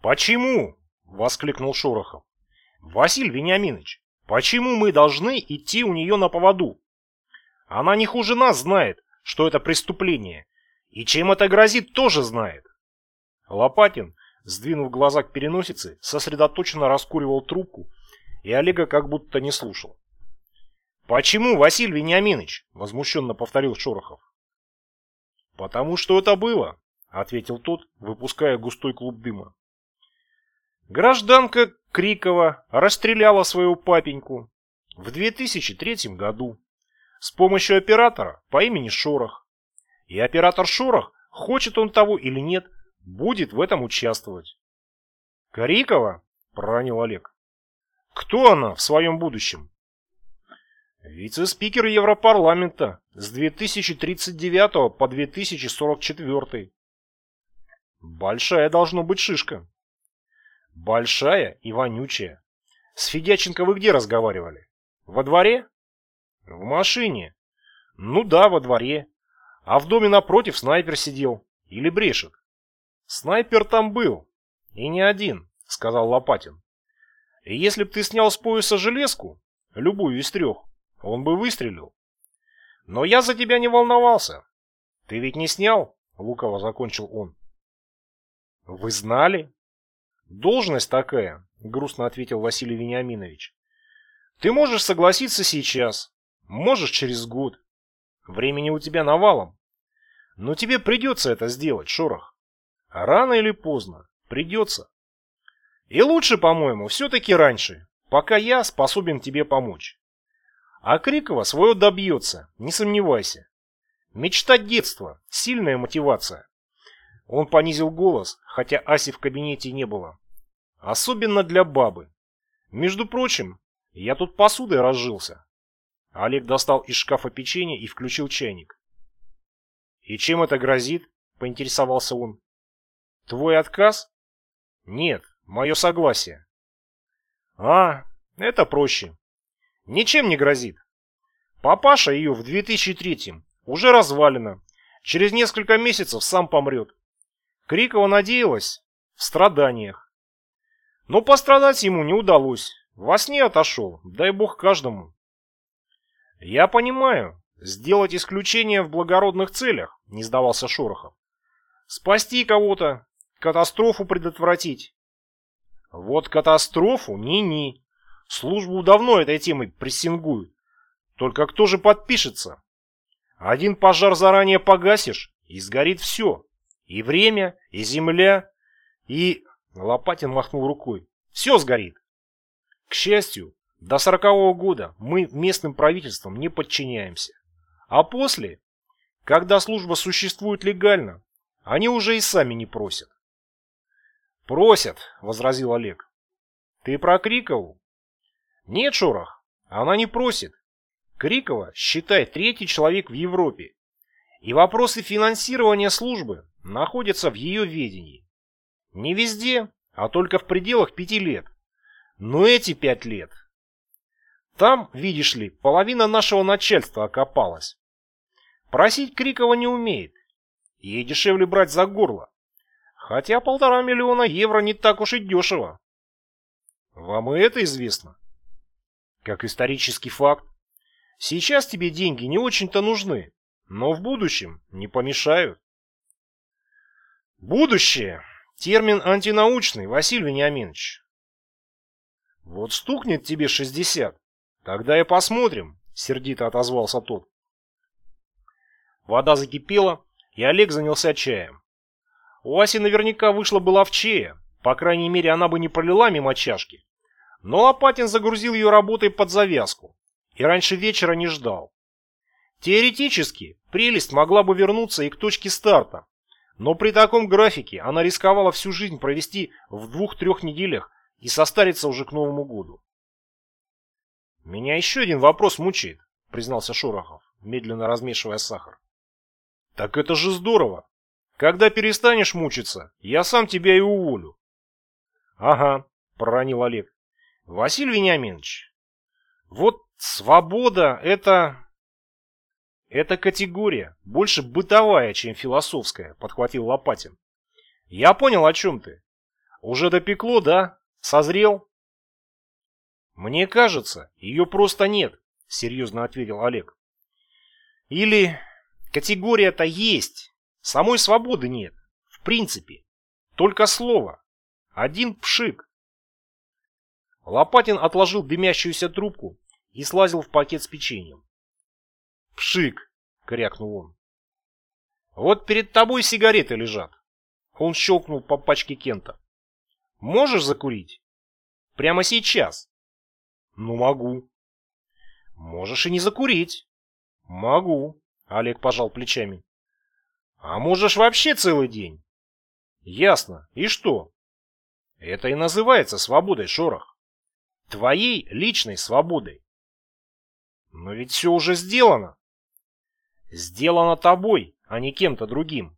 «Почему?» — воскликнул Шорохов. «Василий Вениаминович, почему мы должны идти у нее на поводу? Она не хуже нас знает, что это преступление, и чем это грозит, тоже знает». Лопатин, сдвинув глаза к переносице, сосредоточенно раскуривал трубку, и Олега как будто не слушал. «Почему, Василий Вениаминович?» — возмущенно повторил Шорохов. «Потому что это было», — ответил тот, выпуская густой клуб дыма. Гражданка Крикова расстреляла своего папеньку в 2003 году с помощью оператора по имени Шорох. И оператор Шорох, хочет он того или нет, будет в этом участвовать. «Крикова?» – проронил Олег. «Кто она в своем будущем?» «Вице-спикер Европарламента с 2039 по 2044. Большая должно быть шишка». Большая и вонючая. С Федяченко вы где разговаривали? Во дворе? В машине. Ну да, во дворе. А в доме напротив снайпер сидел. Или брешет. Снайпер там был. И не один, сказал Лопатин. И если б ты снял с пояса железку, любую из трех, он бы выстрелил. Но я за тебя не волновался. Ты ведь не снял? Луково закончил он. Вы знали? «Должность такая», — грустно ответил Василий Вениаминович. «Ты можешь согласиться сейчас, можешь через год. Времени у тебя навалом. Но тебе придется это сделать, Шорох. Рано или поздно придется. И лучше, по-моему, все-таки раньше, пока я способен тебе помочь. А Крикова свое добьется, не сомневайся. Мечта детства, сильная мотивация. Он понизил голос, хотя Аси в кабинете не было. Особенно для бабы. Между прочим, я тут посудой разжился. Олег достал из шкафа печенье и включил чайник. «И чем это грозит?» – поинтересовался он. «Твой отказ?» «Нет, мое согласие». «А, это проще. Ничем не грозит. Папаша ее в 2003-м уже развалина. Через несколько месяцев сам помрет. Крикова надеялась в страданиях. Но пострадать ему не удалось. Во сне отошел, дай бог каждому. Я понимаю, сделать исключение в благородных целях, не сдавался Шорохов. Спасти кого-то, катастрофу предотвратить. Вот катастрофу ни-ни. Службу давно этой темой прессингуют. Только кто же подпишется? Один пожар заранее погасишь, и сгорит все. И время, и земля, и... Лопатин махнул рукой. Все сгорит. К счастью, до сорокового года мы местным правительствам не подчиняемся. А после, когда служба существует легально, они уже и сами не просят. «Просят», — возразил Олег. «Ты про Крикову?» «Нет, Шорох, она не просит. Крикова, считай, третий человек в Европе. И вопросы финансирования службы находятся в ее ведении. Не везде, а только в пределах пяти лет. Но эти пять лет... Там, видишь ли, половина нашего начальства окопалась. Просить Крикова не умеет. Ей дешевле брать за горло. Хотя полтора миллиона евро не так уж и дешево. Вам и это известно? Как исторический факт. Сейчас тебе деньги не очень-то нужны, но в будущем не помешают. Будущее. Термин антинаучный, Василий Вениаминович. Вот стукнет тебе шестьдесят, тогда и посмотрим, сердито отозвался тот. Вода закипела, и Олег занялся чаем. У Аси наверняка вышла бы ловчее, по крайней мере, она бы не пролила мимо чашки. Но Лопатин загрузил ее работой под завязку и раньше вечера не ждал. Теоретически, прелесть могла бы вернуться и к точке старта, но при таком графике она рисковала всю жизнь провести в двух-трех неделях и состариться уже к Новому году. «Меня еще один вопрос мучает», — признался Шорохов, медленно размешивая сахар. «Так это же здорово! Когда перестанешь мучиться, я сам тебя и уволю». «Ага», — проронил Олег. «Василий Вениаминович, вот свобода — это...» «Это категория, больше бытовая, чем философская», — подхватил Лопатин. «Я понял, о чем ты. Уже допекло, да? Созрел? Мне кажется, ее просто нет, серьезно ответил Олег. Или категория-то есть, самой свободы нет, в принципе. Только слово. Один пшик. Лопатин отложил дымящуюся трубку и слазил в пакет с печеньем. «Пшик!» — крякнул он. «Вот перед тобой сигареты лежат». Он щелкнул по пачке Кента. «Можешь закурить? Прямо сейчас?» «Ну, могу». «Можешь и не закурить». «Могу», — Олег пожал плечами. «А можешь вообще целый день?» «Ясно. И что?» «Это и называется свободой, Шорох. Твоей личной свободой». «Но ведь все уже сделано». «Сделано тобой, а не кем-то другим».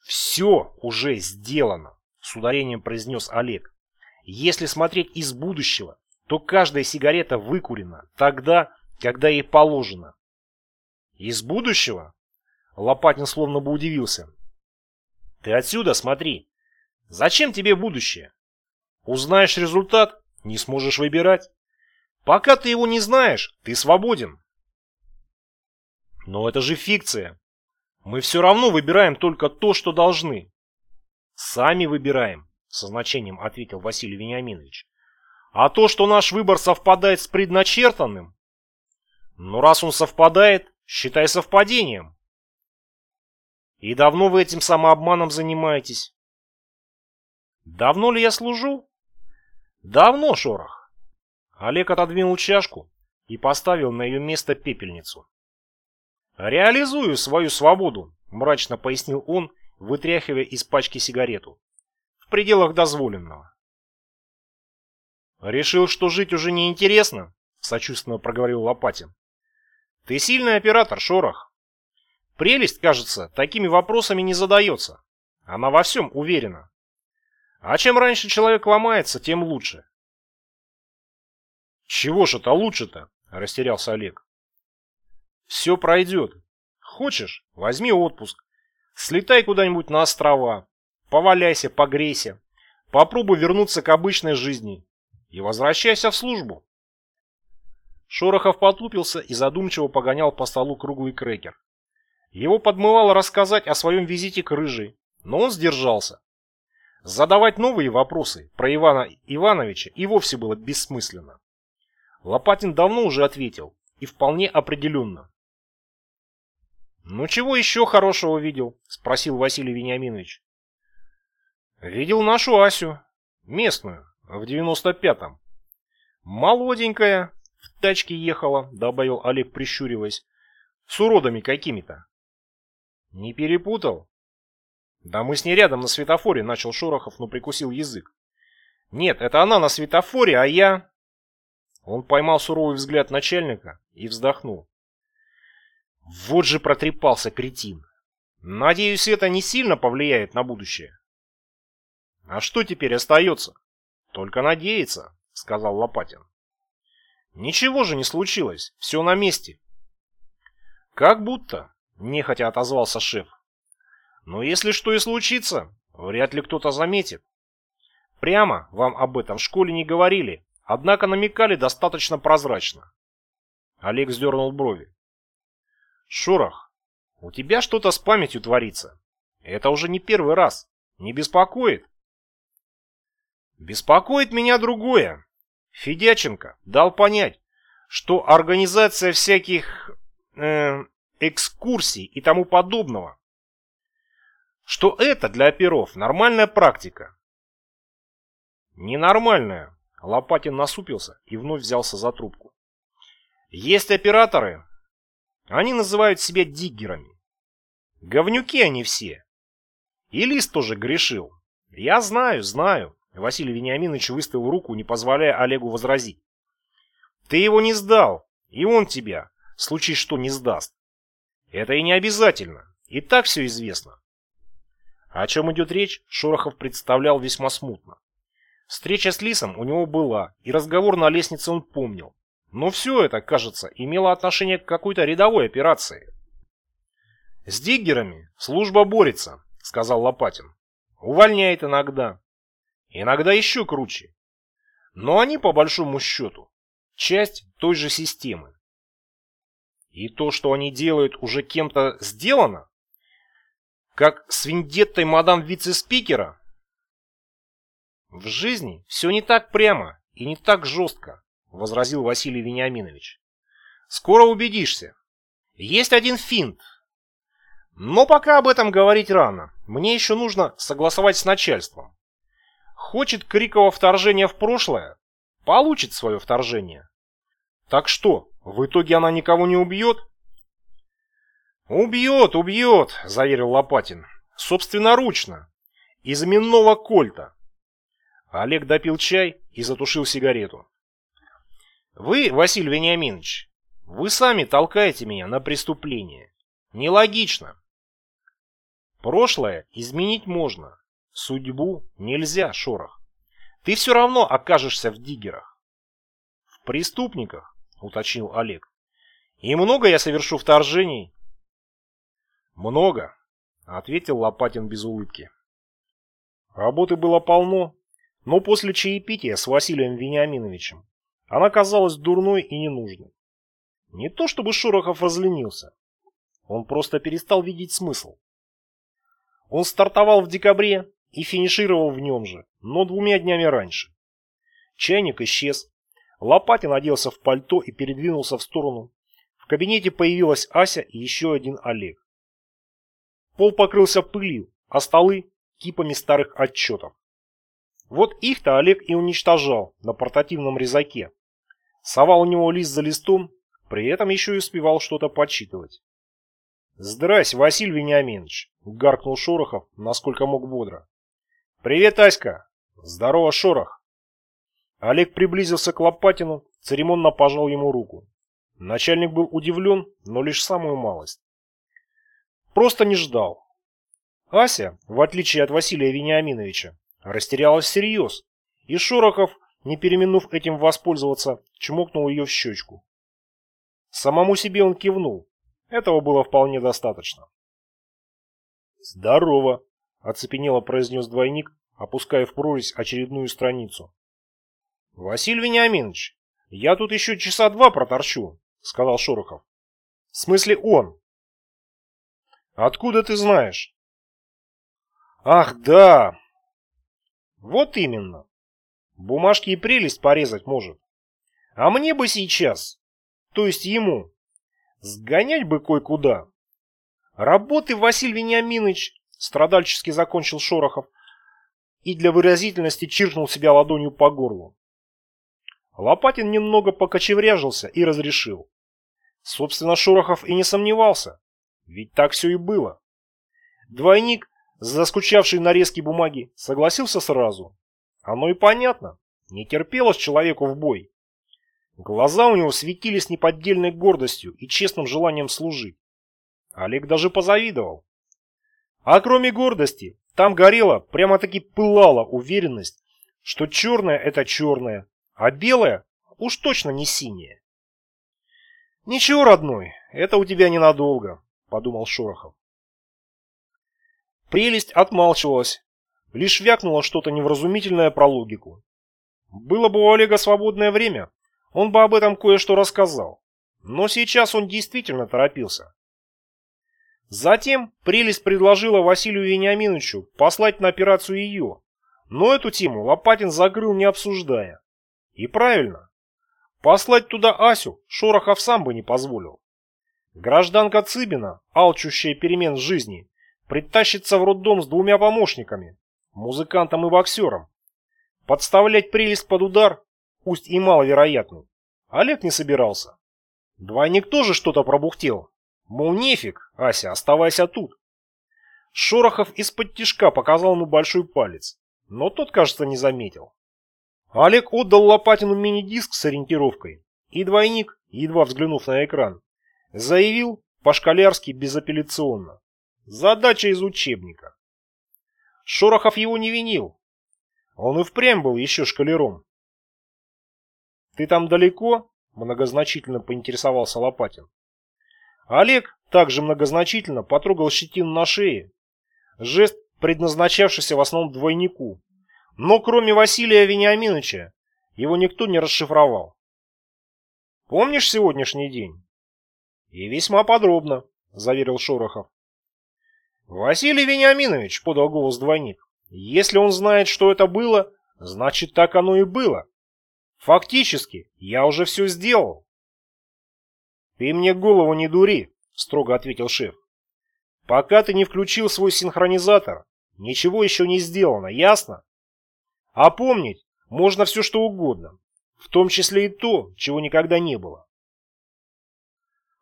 «Все уже сделано», — с ударением произнес Олег. «Если смотреть из будущего, то каждая сигарета выкурена тогда, когда ей положено». «Из будущего?» Лопатин словно бы удивился. «Ты отсюда смотри. Зачем тебе будущее? Узнаешь результат, не сможешь выбирать. Пока ты его не знаешь, ты свободен». «Но это же фикция. Мы все равно выбираем только то, что должны. Сами выбираем, со значением ответил Василий Вениаминович. А то, что наш выбор совпадает с предначертанным, ну раз он совпадает, считай совпадением. И давно вы этим самообманом занимаетесь? Давно ли я служу? Давно, Шорох. Олег отодвинул чашку и поставил на ее место пепельницу. «Реализую свою свободу», — мрачно пояснил он, вытряхивая из пачки сигарету. «В пределах дозволенного». «Решил, что жить уже не интересно?» — сочувственно проговорил Лопатин. «Ты сильный оператор, Шорох. Прелесть, кажется, такими вопросами не задается. Она во всем уверена. А чем раньше человек ломается, тем лучше». «Чего ж это лучше-то?» — растерялся Олег. Все пройдет. Хочешь, возьми отпуск. Слетай куда-нибудь на острова. Поваляйся, погрейся. Попробуй вернуться к обычной жизни. И возвращайся в службу. Шорохов потупился и задумчиво погонял по столу круглый крекер. Его подмывало рассказать о своем визите к Рыжей, но он сдержался. Задавать новые вопросы про Ивана Ивановича и вовсе было бессмысленно. Лопатин давно уже ответил, и вполне определенно. «Ну чего еще хорошего видел?» – спросил Василий Вениаминович. «Видел нашу Асю, местную, в девяносто пятом. Молоденькая, в тачке ехала», – добавил Олег, прищуриваясь, – «с уродами какими-то». «Не перепутал?» «Да мы с ней рядом на светофоре», – начал Шорохов, но прикусил язык. «Нет, это она на светофоре, а я...» Он поймал суровый взгляд начальника и вздохнул. Вот же протрепался кретин. Надеюсь, это не сильно повлияет на будущее. А что теперь остается? Только надеяться, сказал Лопатин. Ничего же не случилось, все на месте. Как будто, нехотя отозвался шеф. Но если что и случится, вряд ли кто-то заметит. Прямо вам об этом в школе не говорили, однако намекали достаточно прозрачно. Олег сдернул брови. Шорох, у тебя что-то с памятью творится. Это уже не первый раз. Не беспокоит? Беспокоит меня другое. Федяченко дал понять, что организация всяких э, экскурсий и тому подобного, что это для оперов нормальная практика. Ненормальная. Лопатин насупился и вновь взялся за трубку. Есть операторы, они называют себя диггерами. Говнюки они все. И Лист тоже грешил. Я знаю, знаю. Василий Вениаминович выставил руку, не позволяя Олегу возразить. Ты его не сдал, и он тебя, случай что, не сдаст. Это и не обязательно. И так все известно. О чем идет речь, Шорохов представлял весьма смутно. Встреча с Лисом у него была, и разговор на лестнице он помнил. Но все это, кажется, имело отношение к какой-то рядовой операции. «С диггерами служба борется», — сказал Лопатин. увольняет иногда. Иногда еще круче. Но они, по большому счету, часть той же системы. И то, что они делают, уже кем-то сделано? Как с вендеттой мадам вице-спикера? В жизни все не так прямо и не так жестко, возразил Василий Вениаминович. Скоро убедишься. Есть один финт. Но пока об этом говорить рано. Мне еще нужно согласовать с начальством. Хочет Крикова вторжение в прошлое? Получит свое вторжение. Так что, в итоге она никого не убьет? «Убьет, убьет», — заверил Лопатин. «Собственноручно. Из именного кольта». Олег допил чай и затушил сигарету. «Вы, Василий Вениаминович, вы сами толкаете меня на преступление. Нелогично. Прошлое изменить можно, судьбу нельзя, Шорох. Ты все равно окажешься в диггерах. В преступниках, уточнил Олег. И много я совершу вторжений? Много, ответил Лопатин без улыбки. Работы было полно, но после чаепития с Василием Вениаминовичем она казалась дурной и ненужной. Не то чтобы Шорохов разленился, он просто перестал видеть смысл. Он стартовал в декабре и финишировал в нем же, но двумя днями раньше. Чайник исчез. Лопатин оделся в пальто и передвинулся в сторону. В кабинете появилась Ася и еще один Олег. Пол покрылся пылью, а столы – кипами старых отчетов. Вот их-то Олег и уничтожал на портативном резаке. Совал у него лист за листом, при этом еще и успевал что-то подсчитывать. «Здрась, Василий Вениаминович!» — гаркнул Шорохов, насколько мог бодро. «Привет, Аська!» «Здорово, Шорох!» Олег приблизился к Лопатину, церемонно пожал ему руку. Начальник был удивлен, но лишь самую малость. Просто не ждал. Ася, в отличие от Василия Вениаминовича, растерялась всерьез, и Шорохов, не переминув этим воспользоваться, чмокнул ее в щечку. Самому себе он кивнул, этого было вполне достаточно. «Здорово!» — оцепенело произнес двойник, опуская в прорезь очередную страницу. «Василий Вениаминович, я тут еще часа два проторчу», — сказал Шорохов. «В смысле он?» «Откуда ты знаешь?» «Ах, да!» «Вот именно. Бумажки и прелесть порезать может. А мне бы сейчас, то есть ему, Сгонять бы кое-куда. Работы, Василий Вениаминович, страдальчески закончил Шорохов и для выразительности чиркнул себя ладонью по горлу. Лопатин немного покочевряжился и разрешил. Собственно, Шорохов и не сомневался, ведь так все и было. Двойник, заскучавший нарезки бумаги, согласился сразу. Оно и понятно, не терпелось человеку в бой. Глаза у него светились неподдельной гордостью и честным желанием служить. Олег даже позавидовал. А кроме гордости, там горела, прямо-таки пылала уверенность, что черное – это черное, а белое уж точно не синее. «Ничего, родной, это у тебя ненадолго», – подумал Шорохов. Прелесть отмалчивалась, лишь вякнула что-то невразумительное про логику. Было бы у Олега свободное время, он бы об этом кое-что рассказал. Но сейчас он действительно торопился. Затем Прелесть предложила Василию Вениаминовичу послать на операцию ее, но эту тему Лопатин закрыл не обсуждая. И правильно. Послать туда Асю Шорохов сам бы не позволил. Гражданка Цыбина, алчущая перемен в жизни, притащится в роддом с двумя помощниками, музыкантом и боксером. Подставлять прелесть под удар пусть и маловероятный, Олег не собирался. Двойник тоже что-то пробухтел. Мол, нефиг, Ася, оставайся тут. Шорохов из-под тишка показал ему большой палец, но тот, кажется, не заметил. Олег отдал Лопатину мини-диск с ориентировкой, и двойник, едва взглянув на экран, заявил по-школярски безапелляционно. Задача из учебника. Шорохов его не винил. Он и впрямь был еще шкалером. «Ты там далеко?» – многозначительно поинтересовался Лопатин. Олег также многозначительно потрогал щетину на шее. Жест, предназначавшийся в основном двойнику. Но кроме Василия Вениаминовича, его никто не расшифровал. Помнишь сегодняшний день? И весьма подробно, заверил Шорохов. Василий Вениаминович, подал голос двойник, если он знает, что это было, значит так оно и было. Фактически, я уже все сделал. Ты мне голову не дури, строго ответил шеф. Пока ты не включил свой синхронизатор, ничего еще не сделано, ясно? А помнить можно все что угодно, в том числе и то, чего никогда не было.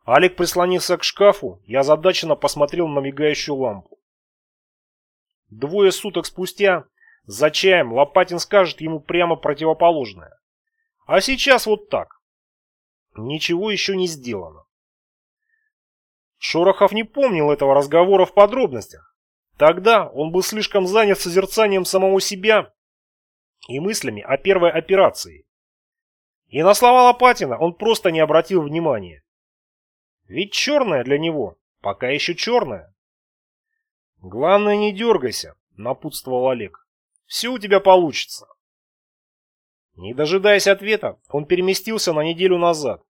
Алик прислонился к шкафу и озадаченно посмотрел на мигающую лампу. Двое суток спустя за чаем Лопатин скажет ему прямо противоположное. А сейчас вот так. Ничего еще не сделано. Шорохов не помнил этого разговора в подробностях. Тогда он был слишком занят созерцанием самого себя и мыслями о первой операции. И на слова Лопатина он просто не обратил внимания. Ведь черное для него пока еще черное. «Главное, не дергайся», — напутствовал Олег. «Все у тебя получится». Не дожидаясь ответа, он переместился на неделю назад.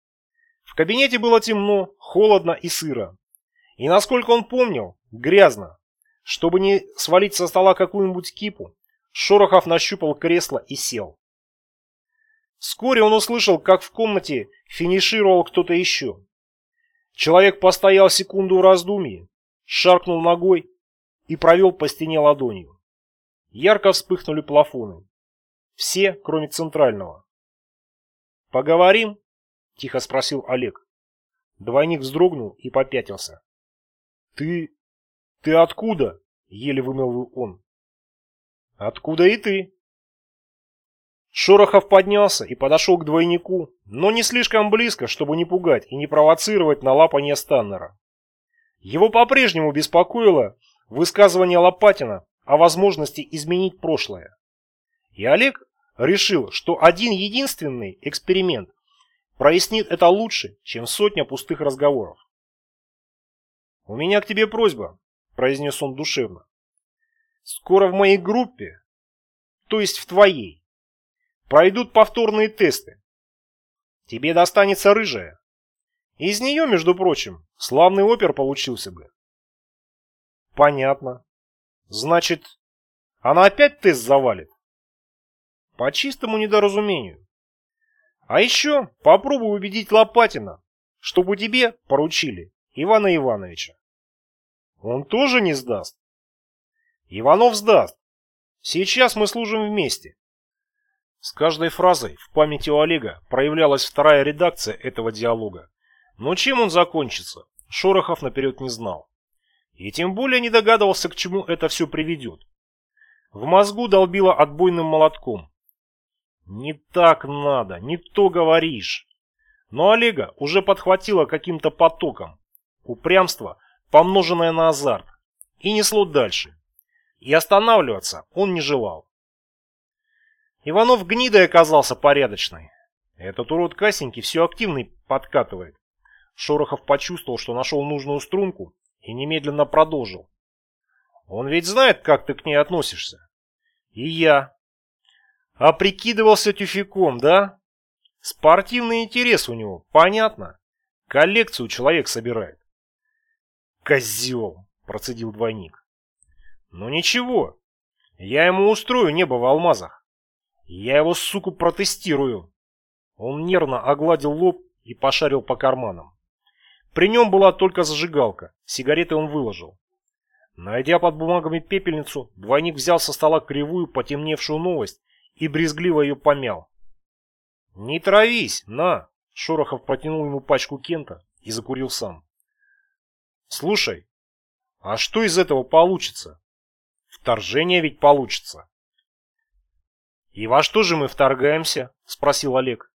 В кабинете было темно, холодно и сыро. И насколько он помнил, грязно. Чтобы не свалить со стола какую-нибудь кипу, Шорохов нащупал кресло и сел. Вскоре он услышал, как в комнате финишировал кто-то еще. Человек постоял секунду в раздумье, шаркнул ногой и провел по стене ладонью. Ярко вспыхнули плафоны. Все, кроме центрального. «Поговорим?» – тихо спросил Олег. Двойник вздрогнул и попятился. «Ты... ты откуда?» – еле вымолвил он. «Откуда и ты?» Шорохов поднялся и подошел к двойнику, но не слишком близко, чтобы не пугать и не провоцировать на лапание Станнера. Его по-прежнему беспокоило высказывание Лопатина о возможности изменить прошлое. И Олег решил, что один единственный эксперимент прояснит это лучше, чем сотня пустых разговоров. «У меня к тебе просьба», – произнес он душевно. «Скоро в моей группе, то есть в твоей, пройдут повторные тесты. Тебе достанется рыжая. Из нее, между прочим, славный опер получился бы. Понятно. Значит, она опять тест завалит? По чистому недоразумению. А еще попробуй убедить Лопатина, чтобы тебе поручили Ивана Ивановича. Он тоже не сдаст. Иванов сдаст. Сейчас мы служим вместе. С каждой фразой в памяти у Олега проявлялась вторая редакция этого диалога. Но чем он закончится, Шорохов наперед не знал. И тем более не догадывался, к чему это все приведет. В мозгу долбило отбойным молотком. Не так надо, не то говоришь. Но Олега уже подхватило каким-то потоком. Упрямство, помноженное на азарт. И несло дальше. И останавливаться он не желал. Иванов гнидой оказался порядочный. Этот урод Касенький все активный подкатывает. Шорохов почувствовал, что нашел нужную струнку и немедленно продолжил. Он ведь знает, как ты к ней относишься. И я. А прикидывался тюфяком, да? Спортивный интерес у него, понятно. Коллекцию человек собирает. Козел, процедил двойник. Ну ничего, я ему устрою небо в алмазах. Я его, суку, протестирую. Он нервно огладил лоб и пошарил по карманам. При нем была только зажигалка, сигареты он выложил. Найдя под бумагами пепельницу, двойник взял со стола кривую, потемневшую новость и брезгливо ее помял. «Не травись, на!» Шорохов протянул ему пачку Кента и закурил сам. «Слушай, а что из этого получится? Вторжение ведь получится». «И во что же мы вторгаемся?» – спросил Олег.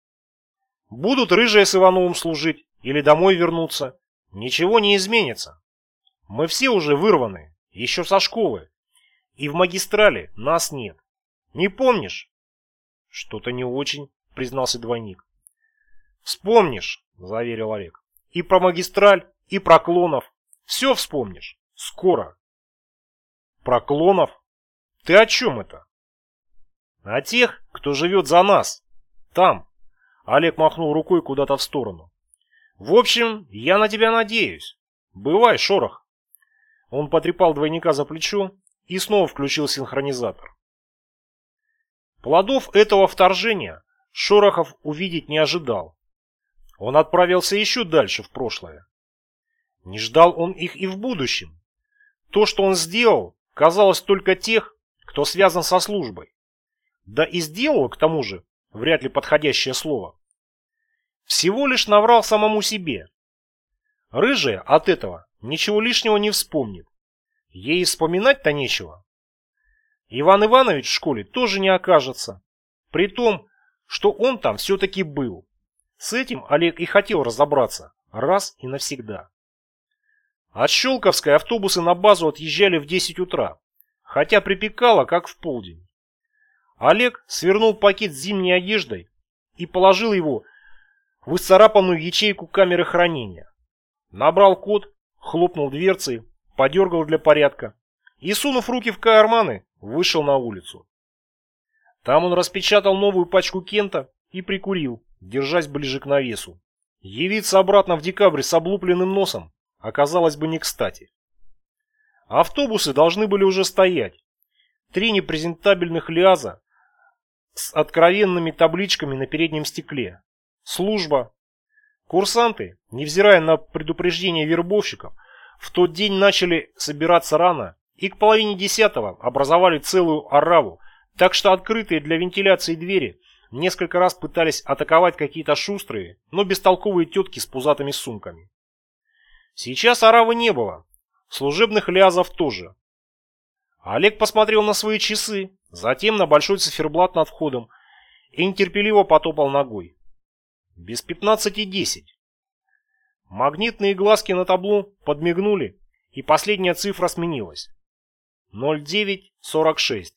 «Будут рыжие с Ивановым служить, или домой вернуться, ничего не изменится. Мы все уже вырваны, еще со школы. И в магистрале нас нет. Не помнишь? Что-то не очень, признался двойник. Вспомнишь, заверил Олег. И про магистраль, и про клонов. Все вспомнишь. Скоро. Про клонов? Ты о чем это? О тех, кто живет за нас. Там. Олег махнул рукой куда-то в сторону. В общем, я на тебя надеюсь. Бывай, шорох. Он потрепал двойника за плечо и снова включил синхронизатор. Плодов этого вторжения Шорохов увидеть не ожидал. Он отправился еще дальше в прошлое. Не ждал он их и в будущем. То, что он сделал, казалось только тех, кто связан со службой. Да и сделал, к тому же, вряд ли подходящее слово. Всего лишь наврал самому себе. Рыжая от этого ничего лишнего не вспомнит. Ей вспоминать-то нечего. Иван Иванович в школе тоже не окажется. При том, что он там все-таки был. С этим Олег и хотел разобраться раз и навсегда. От Щелковской автобусы на базу отъезжали в 10 утра, хотя припекало, как в полдень. Олег свернул пакет с зимней одеждой и положил его в исцарапанную ячейку камеры хранения. Набрал код, хлопнул дверцей, подергал для порядка и, сунув руки в карманы, вышел на улицу. Там он распечатал новую пачку Кента и прикурил, держась ближе к навесу. Явиться обратно в декабре с облупленным носом оказалось бы не кстати. Автобусы должны были уже стоять. Три непрезентабельных лиаза с откровенными табличками на переднем стекле. Служба. Курсанты, невзирая на предупреждение вербовщиков, в тот день начали собираться рано и к половине десятого образовали целую ораву, так что открытые для вентиляции двери несколько раз пытались атаковать какие-то шустрые, но бестолковые тетки с пузатыми сумками. Сейчас оравы не было, служебных лязов тоже. Олег посмотрел на свои часы, затем на большой циферблат над входом и нетерпеливо потопал ногой. Без пятнадцати десять. Магнитные глазки на табло подмигнули, и последняя цифра сменилась. 0946.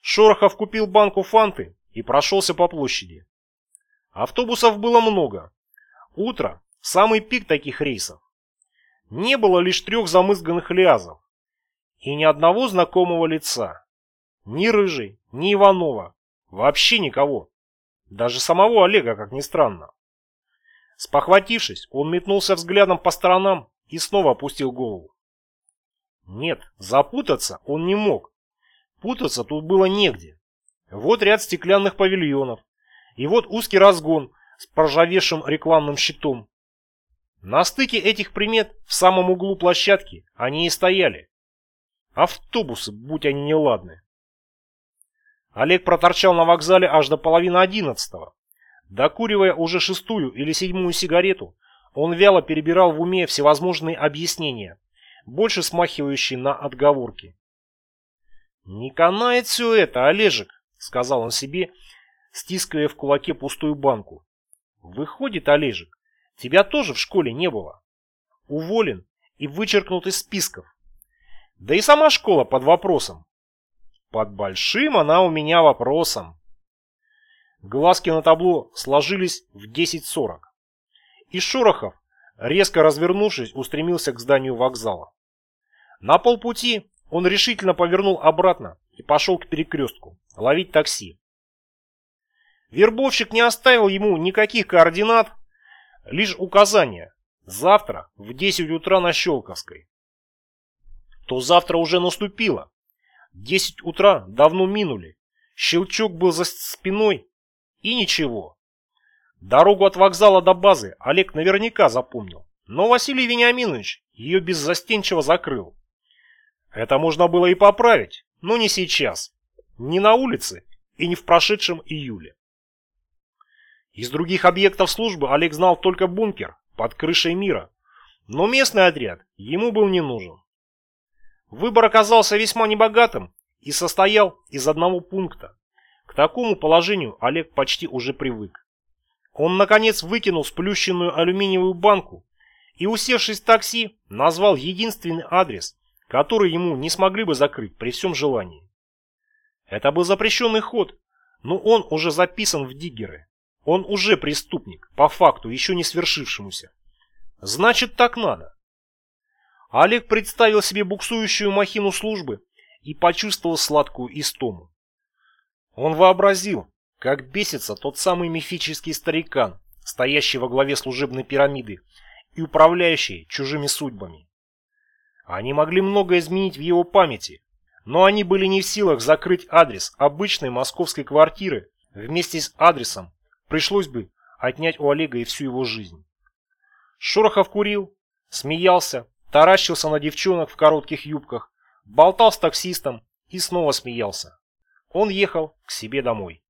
Шорохов купил банку фанты и прошелся по площади. Автобусов было много. Утро – самый пик таких рейсов. Не было лишь трех замызганных лязов. И ни одного знакомого лица. Ни Рыжий, ни Иванова. Вообще никого. Даже самого Олега, как ни странно. Спохватившись, он метнулся взглядом по сторонам и снова опустил голову. Нет, запутаться он не мог. Путаться тут было негде. Вот ряд стеклянных павильонов. И вот узкий разгон с проржавевшим рекламным щитом. На стыке этих примет в самом углу площадки они и стояли. Автобусы, будь они неладны. Олег проторчал на вокзале аж до половины одиннадцатого. Докуривая уже шестую или седьмую сигарету, он вяло перебирал в уме всевозможные объяснения, больше смахивающие на отговорки. «Не канает все это, Олежек», — сказал он себе, стискивая в кулаке пустую банку. «Выходит, Олежек, тебя тоже в школе не было. Уволен и вычеркнут из списков. Да и сама школа под вопросом. Под большим она у меня вопросом». Глазки на табло сложились в 10.40. И Шорохов, резко развернувшись, устремился к зданию вокзала. На полпути он решительно повернул обратно и пошел к перекрестку, ловить такси. Вербовщик не оставил ему никаких координат, лишь указания. Завтра в 10 утра на Щелковской. То завтра уже наступило. 10 утра давно минули. Щелчок был за спиной и ничего. Дорогу от вокзала до базы Олег наверняка запомнил. Но Василий Вениаминович ее беззастенчиво закрыл. Это можно было и поправить, но не сейчас. Не на улице и не в прошедшем июле. Из других объектов службы Олег знал только бункер под крышей мира, но местный отряд ему был не нужен. Выбор оказался весьма небогатым и состоял из одного пункта. К такому положению Олег почти уже привык. Он, наконец, выкинул сплющенную алюминиевую банку и, усевшись в такси, назвал единственный адрес, который ему не смогли бы закрыть при всем желании. Это был запрещенный ход, но он уже записан в диггеры. Он уже преступник, по факту, еще не свершившемуся. Значит, так надо. Олег представил себе буксующую махину службы и почувствовал сладкую истому. Он вообразил, как бесится тот самый мифический старикан, стоящий во главе служебной пирамиды и управляющий чужими судьбами. Они могли многое изменить в его памяти, но они были не в силах закрыть адрес обычной московской квартиры. Вместе с адресом пришлось бы отнять у Олега и всю его жизнь. Шорохов курил, смеялся, таращился на девчонок в коротких юбках, болтал с таксистом и снова смеялся. Он ехал к себе домой.